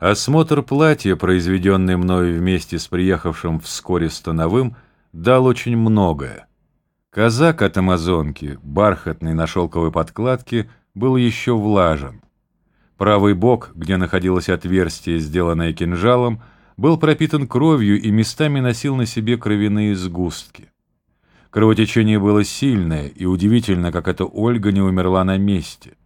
Осмотр платья, произведенный мною вместе с приехавшим вскоре становым, дал очень многое. Казак от амазонки, бархатный на шелковой подкладке, был еще влажен. Правый бок, где находилось отверстие, сделанное кинжалом, был пропитан кровью и местами носил на себе кровяные сгустки. Кровотечение было сильное, и удивительно, как эта Ольга не умерла на месте.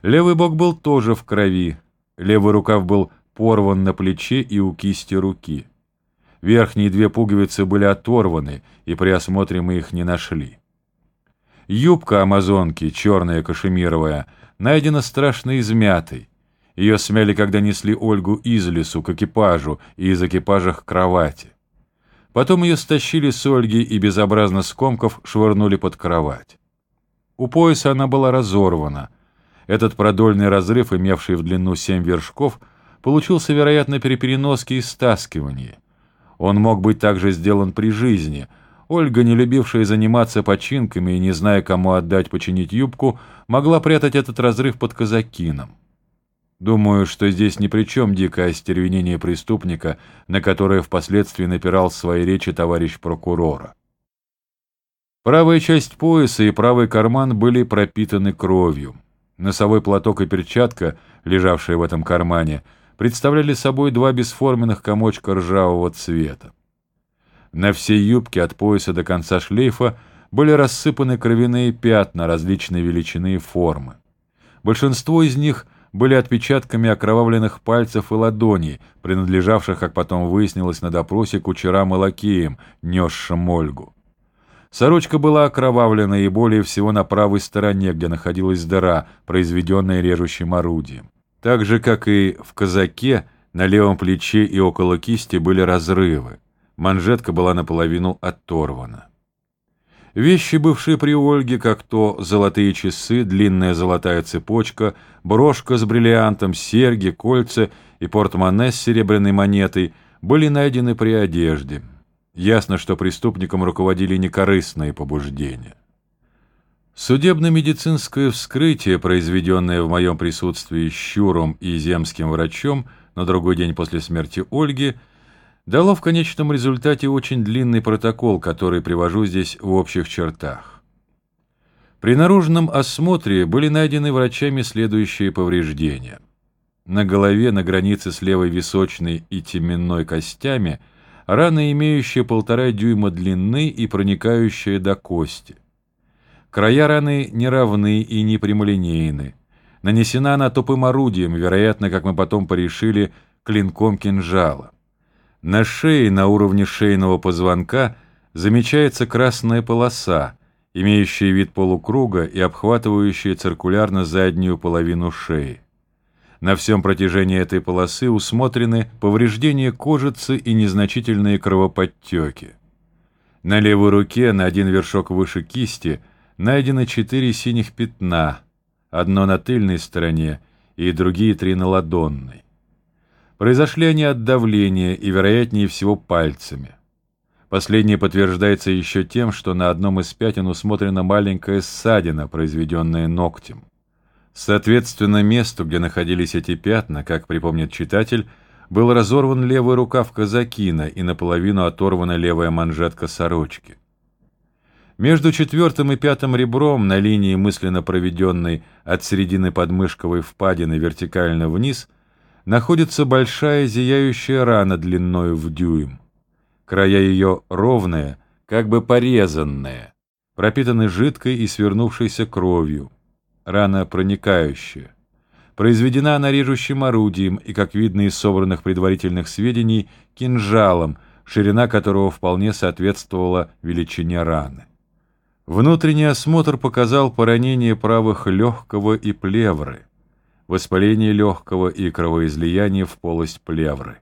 Левый бок был тоже в крови, Левый рукав был порван на плече и у кисти руки. Верхние две пуговицы были оторваны, и при осмотре мы их не нашли. Юбка амазонки, черная кашемировая, найдена страшно измятой. Ее смяли, когда несли Ольгу из лесу к экипажу и из экипажа к кровати. Потом ее стащили с Ольги и безобразно скомков швырнули под кровать. У пояса она была разорвана, этот продольный разрыв, имевший в длину семь вершков, получился, вероятно, при переноске и стаскивании. Он мог быть также сделан при жизни. Ольга, не любившая заниматься починками и не зная, кому отдать починить юбку, могла прятать этот разрыв под казакином. Думаю, что здесь ни при чем дикое остервенение преступника, на которое впоследствии напирал в своей речи товарищ прокурора. Правая часть пояса и правый карман были пропитаны кровью. Носовой платок и перчатка, лежавшие в этом кармане, представляли собой два бесформенных комочка ржавого цвета. На всей юбке от пояса до конца шлейфа были рассыпаны кровяные пятна различной величины и формы. Большинство из них были отпечатками окровавленных пальцев и ладоней, принадлежавших, как потом выяснилось на допросе, кучерам и лакеям, несшим Ольгу. Сорочка была окровавлена и более всего на правой стороне, где находилась дыра, произведенная режущим орудием. Так же, как и в казаке, на левом плече и около кисти были разрывы. Манжетка была наполовину оторвана. Вещи, бывшие при Ольге, как то золотые часы, длинная золотая цепочка, брошка с бриллиантом, серьги, кольца и портмоне с серебряной монетой, были найдены при одежде. Ясно, что преступником руководили некорыстные побуждения. Судебно-медицинское вскрытие, произведенное в моем присутствии Щуром и земским врачом на другой день после смерти Ольги, дало в конечном результате очень длинный протокол, который привожу здесь в общих чертах. При наружном осмотре были найдены врачами следующие повреждения. На голове на границе с левой височной и теменной костями – рана, имеющая полтора дюйма длины и проникающая до кости. Края раны неравны и не прямолинейны. Нанесена она тупым орудием, вероятно, как мы потом порешили, клинком кинжала. На шее, на уровне шейного позвонка, замечается красная полоса, имеющая вид полукруга и обхватывающая циркулярно заднюю половину шеи. На всем протяжении этой полосы усмотрены повреждения кожицы и незначительные кровоподтеки. На левой руке, на один вершок выше кисти, найдено четыре синих пятна, одно на тыльной стороне и другие три на ладонной. Произошли они от давления и, вероятнее всего, пальцами. Последнее подтверждается еще тем, что на одном из пятен усмотрена маленькая ссадина, произведенная ногтем. Соответственно, месту, где находились эти пятна, как припомнит читатель, был разорван левый рукав казакина и наполовину оторвана левая манжетка сорочки. Между четвертым и пятым ребром на линии, мысленно проведенной от середины подмышковой впадины вертикально вниз, находится большая зияющая рана длиною в дюйм. Края ее ровные, как бы порезанные, пропитаны жидкой и свернувшейся кровью рана проникающая. Произведена она режущим орудием и, как видно из собранных предварительных сведений, кинжалом, ширина которого вполне соответствовала величине раны. Внутренний осмотр показал поранение правых легкого и плевры, воспаление легкого и кровоизлияние в полость плевры.